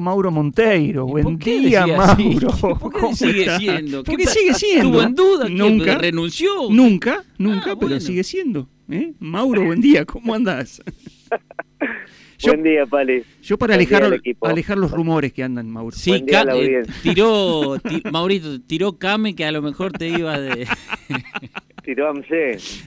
Mauro Monteiro. ¿Y Buen por qué día? Mauro. ¿Por qué ¿Cómo sigue está? siendo? ¿Qué Porque sigue siendo. ¿Tuvo en duda? Nunca. ¿Renunció? Nunca, nunca, Ah, pero bueno. sigue siendo. ¿eh? Mauro, buen día, ¿cómo andás? Yo, Buen día, Pali. yo para buen alejar, los rumores que andan, Mauro. Sí, Buen día a Ca- la eh, tiró, ti- Maurito, tiró Kame que a lo mejor te iba de... Tiró AMC.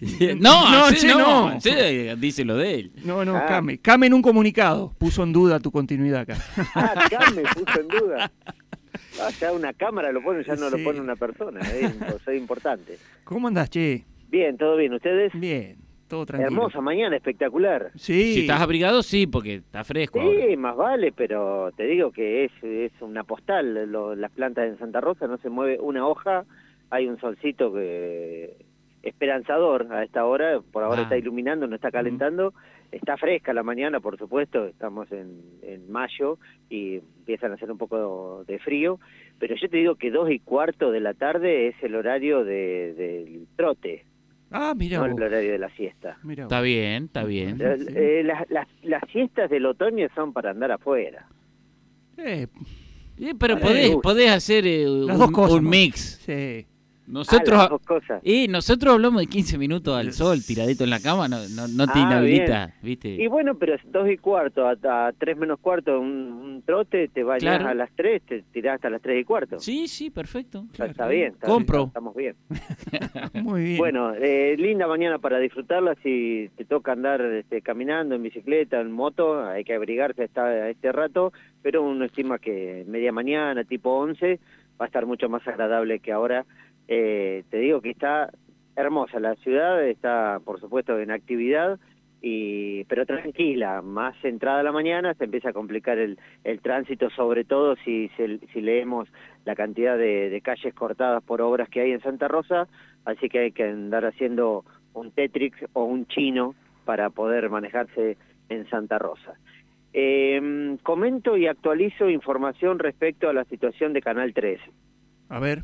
no, No, no, dice lo de él. No, no, Ah. Came. Came en un comunicado puso en duda tu continuidad acá. Ah, acá me puso en duda. Ah, ya una cámara lo pone, ya no Sí. lo pone una persona. Es soy importante. ¿Cómo andás, che? Bien, todo bien. ¿Ustedes? Bien, todo tranquilo. Hermosa mañana, espectacular. Sí. Si estás abrigado, sí, porque está fresco. ahora. Sí, más vale, pero te digo que es, es una postal. Lo- las plantas en Santa Rosa no se mueve una hoja. Hay un solcito que esperanzador a esta hora. Por ahora Ah. está iluminando, no está calentando. Está fresca la mañana, por supuesto. Estamos en, en mayo y empiezan a hacer un poco de frío. Pero yo te digo que dos y cuarto de la tarde es el horario de, del trote, Ah, mira no el horario de la siesta. mirá. Está bien, está bien. Eh, Sí. eh, las, las, las siestas del otoño son para andar afuera. Eh, Eh, pero podés, podés hacer eh, un, dos cosas. un ¿no? mix. Sí. Nosotros, Ah, cosas. y nosotros hablamos de 15 minutos al sol, tiradito en la cama, no, no, no te Ah, inhabilita, ¿viste? Y bueno, pero es dos y cuarto, a, a tres menos cuarto, un, un trote, te bañas Claro. a las tres, te tirás hasta las tres y cuarto. Sí, sí, perfecto. Está, está bien, está Compro. bien, estamos bien. Muy bien. Bueno, eh, linda mañana para disfrutarla. Si te toca andar este, caminando en bicicleta, en moto, hay que abrigarse hasta este rato, pero uno estima que media mañana, tipo 11, va a estar mucho más agradable que ahora. Eh, te digo que está hermosa la ciudad, está por supuesto en actividad, y pero tranquila, más entrada la mañana se empieza a complicar el, el tránsito, sobre todo si, si, si leemos la cantidad de, de calles cortadas por obras que hay en Santa Rosa, así que hay que andar haciendo un Tetrix o un chino para poder manejarse en Santa Rosa. Eh, comento y actualizo información respecto a la situación de Canal 3. A ver.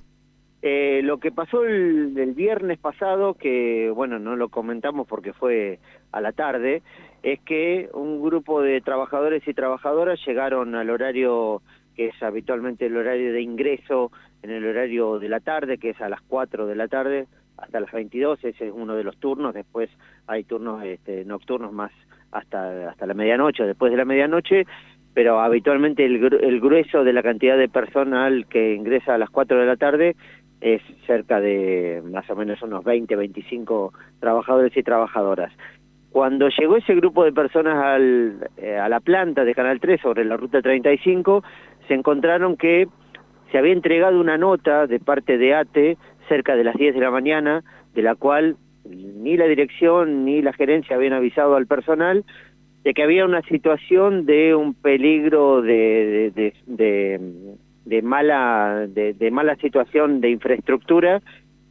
Eh, lo que pasó el, viernes pasado, que bueno, no lo comentamos porque fue a la tarde, es que un grupo de trabajadores y trabajadoras llegaron al horario que es habitualmente el horario de ingreso en el horario de la tarde, que es a las 4 de la tarde hasta las 22, ese es uno de los turnos, después hay turnos este, nocturnos más hasta, hasta la medianoche, después de la medianoche, pero habitualmente el, el grueso de la cantidad de personal que ingresa a las 4 de la tarde es cerca de más o menos unos 20, 25 trabajadores y trabajadoras. Cuando llegó ese grupo de personas al, eh, a la planta de Canal 3 sobre la ruta 35, se encontraron que se había entregado una nota de parte de ATE cerca de las 10 de la mañana, de la cual ni la dirección ni la gerencia habían avisado al personal de que había una situación de un peligro de, de mala de, mala situación de infraestructura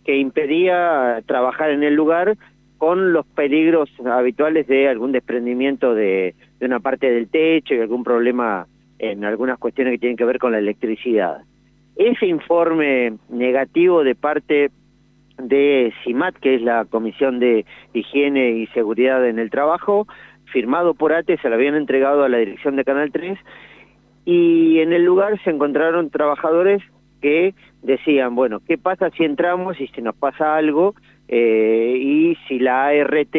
que impedía trabajar en el lugar con los peligros habituales de algún desprendimiento de, de una parte del techo y algún problema en algunas cuestiones que tienen que ver con la electricidad. Ese informe negativo de parte de CIMAT, que es la Comisión de Higiene y Seguridad en el Trabajo, firmado por ATE, se lo habían entregado a la dirección de Canal 3 y en el lugar se encontraron trabajadores que decían, bueno, ¿qué pasa si entramos y si nos pasa algo? Eh, y si la ART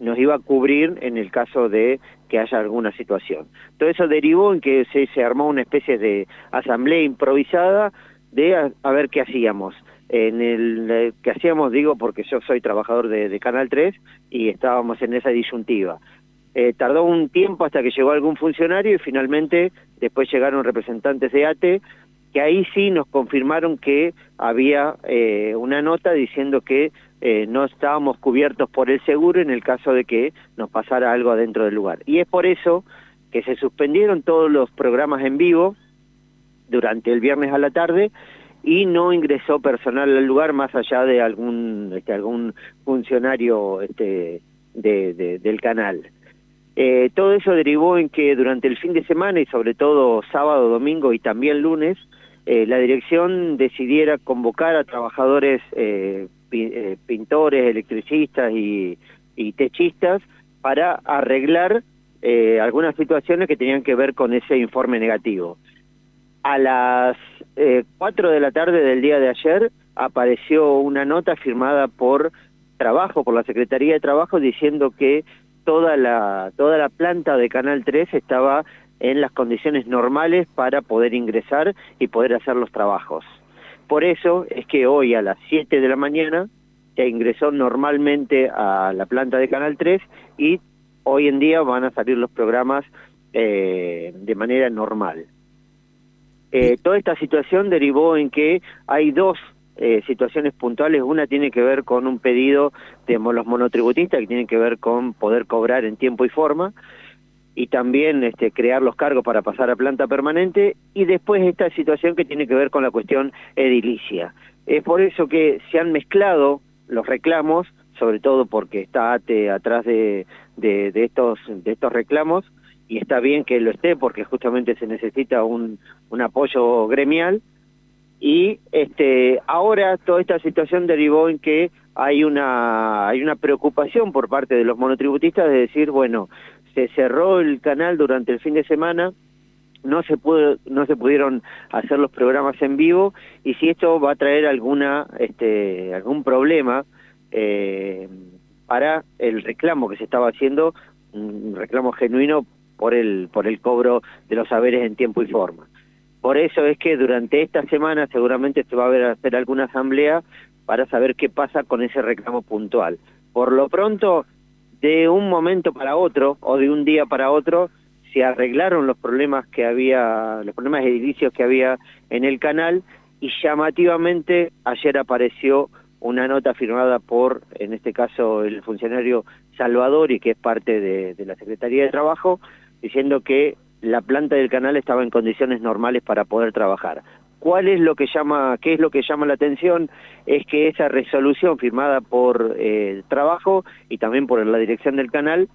nos iba a cubrir en el caso de que haya alguna situación. Todo eso derivó en que se, se armó una especie de asamblea improvisada de a, ver qué hacíamos. En el eh, que hacíamos, digo, porque yo soy trabajador de Canal 3 y estábamos en esa disyuntiva. Eh, tardó un tiempo hasta que llegó algún funcionario y finalmente después llegaron representantes de ATE que ahí sí nos confirmaron que había eh, una nota diciendo que eh, no estábamos cubiertos por el seguro en el caso de que nos pasara algo adentro del lugar. Y es por eso que se suspendieron todos los programas en vivo durante el viernes a la tarde y no ingresó personal al lugar más allá de algún este, algún funcionario este, de, de- del canal. Eh, todo eso derivó en que durante el fin de semana y sobre todo sábado, domingo y también lunes, eh, la dirección decidiera convocar a trabajadores eh, pi- pintores, electricistas y, y techistas para arreglar algunas situaciones que tenían que ver con ese informe negativo. a las eh, 4 de la tarde del día de ayer apareció una nota firmada por Trabajo, por la Secretaría de Trabajo, diciendo que toda la, toda la planta de Canal 3 estaba en las condiciones normales para poder ingresar y poder hacer los trabajos. Por eso es que hoy a las 7 de la mañana se ingresó normalmente a la planta de Canal 3 y hoy en día van a salir los programas eh, de manera normal. Eh, toda esta situación derivó en que hay dos eh, situaciones puntuales. Una tiene que ver con un pedido de los monotributistas que tiene que ver con poder cobrar en tiempo y forma y también este, crear los cargos para pasar a planta permanente y después esta situación que tiene que ver con la cuestión edilicia. Es por eso que se han mezclado los reclamos, sobre todo porque está ATE atrás de, de, de estos, de estos reclamos, y está bien que lo esté porque justamente se necesita un, un apoyo gremial, y este ahora toda esta situación derivó en que hay una hay una preocupación por parte de los monotributistas de decir bueno se cerró el canal durante el fin de semana no se pudo no se pudieron hacer los programas en vivo y si esto va a traer alguna este algún problema eh, para el reclamo que se estaba haciendo un reclamo genuino por el por el cobro de los saberes en tiempo y forma por eso es que durante esta semana seguramente se va a hacer alguna asamblea para saber qué pasa con ese reclamo puntual. Por lo pronto, de un momento para otro o de un día para otro, se arreglaron los problemas que había, los problemas edilicios que había en el canal y llamativamente ayer apareció una nota firmada por, en este caso, el funcionario Salvador y que es parte de la Secretaría de Trabajo, diciendo que la planta del canal estaba en condiciones normales para poder trabajar. ¿Cuál es lo que llama, qué es lo que llama la atención? Es que esa resolución firmada por eh, trabajo y también por la dirección del canal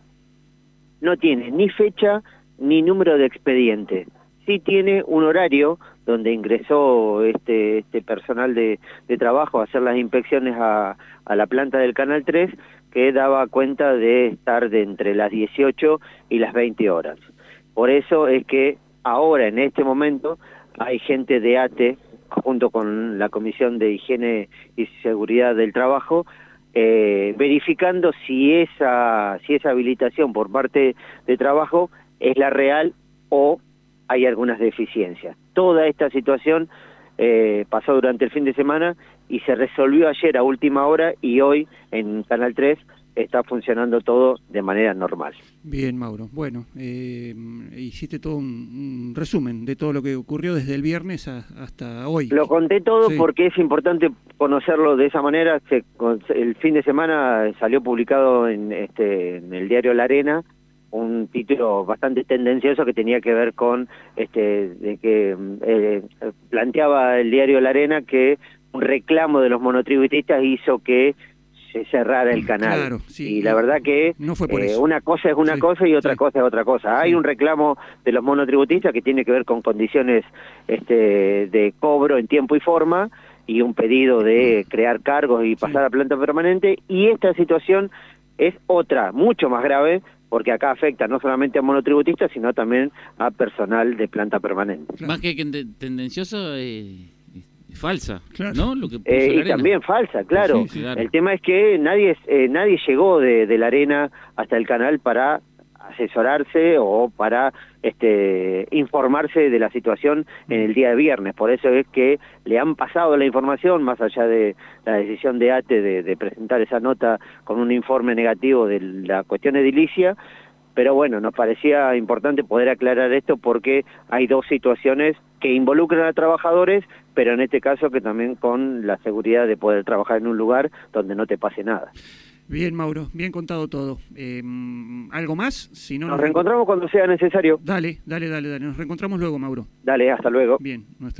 no tiene ni fecha ni número de expediente. Sí tiene un horario donde ingresó este, este personal de, trabajo a hacer las inspecciones a, a la planta del Canal 3 que daba cuenta de estar de entre las 18 y las 20 horas. Por eso es que ahora, en este momento, hay gente de ATE, junto con la Comisión de Higiene y Seguridad del Trabajo, eh, verificando si esa, si esa habilitación por parte de trabajo es la real o hay algunas deficiencias. Toda esta situación eh, pasó durante el fin de semana y se resolvió ayer a última hora y hoy en Canal 3 está funcionando todo de manera normal. Bien, Mauro. Bueno, eh, hiciste todo un, resumen de todo lo que ocurrió desde el viernes hasta hoy. Lo conté todo porque es importante conocerlo de esa manera. el fin de semana salió publicado en, este, en el diario La Arena un título bastante tendencioso que tenía que ver con este de que eh, planteaba el diario La Arena que un reclamo de los monotributistas hizo que se cerrara el canal. y la verdad que no fue eh, una cosa es una cosa y otra cosa es otra cosa. Hay un reclamo de los monotributistas que tiene que ver con condiciones este, de cobro en tiempo y forma y un pedido de crear cargos y pasar a planta permanente y esta situación es otra, mucho más grave, porque acá afecta no solamente a monotributistas, sino también a personal de planta permanente. Más que tendencioso... Eh falsa, ¿no? Lo que eh, y también falsa, claro. El tema es que nadie eh, nadie llegó de, de, la arena hasta el canal para asesorarse o para este informarse de la situación en el día de viernes. Por eso es que le han pasado la información, más allá de la decisión de ATE de, de presentar esa nota con un informe negativo de la cuestión edilicia, pero bueno, nos parecía importante poder aclarar esto porque hay dos situaciones que involucran a trabajadores, pero en este caso que también con la seguridad de poder trabajar en un lugar donde no te pase nada. Bien, Mauro, bien contado todo. Eh, ¿Algo más? Si no, nos, nos reencontramos cuando sea necesario. Dale, dale, dale, dale. Nos reencontramos luego, Mauro. Dale, hasta luego. Bien, nuestro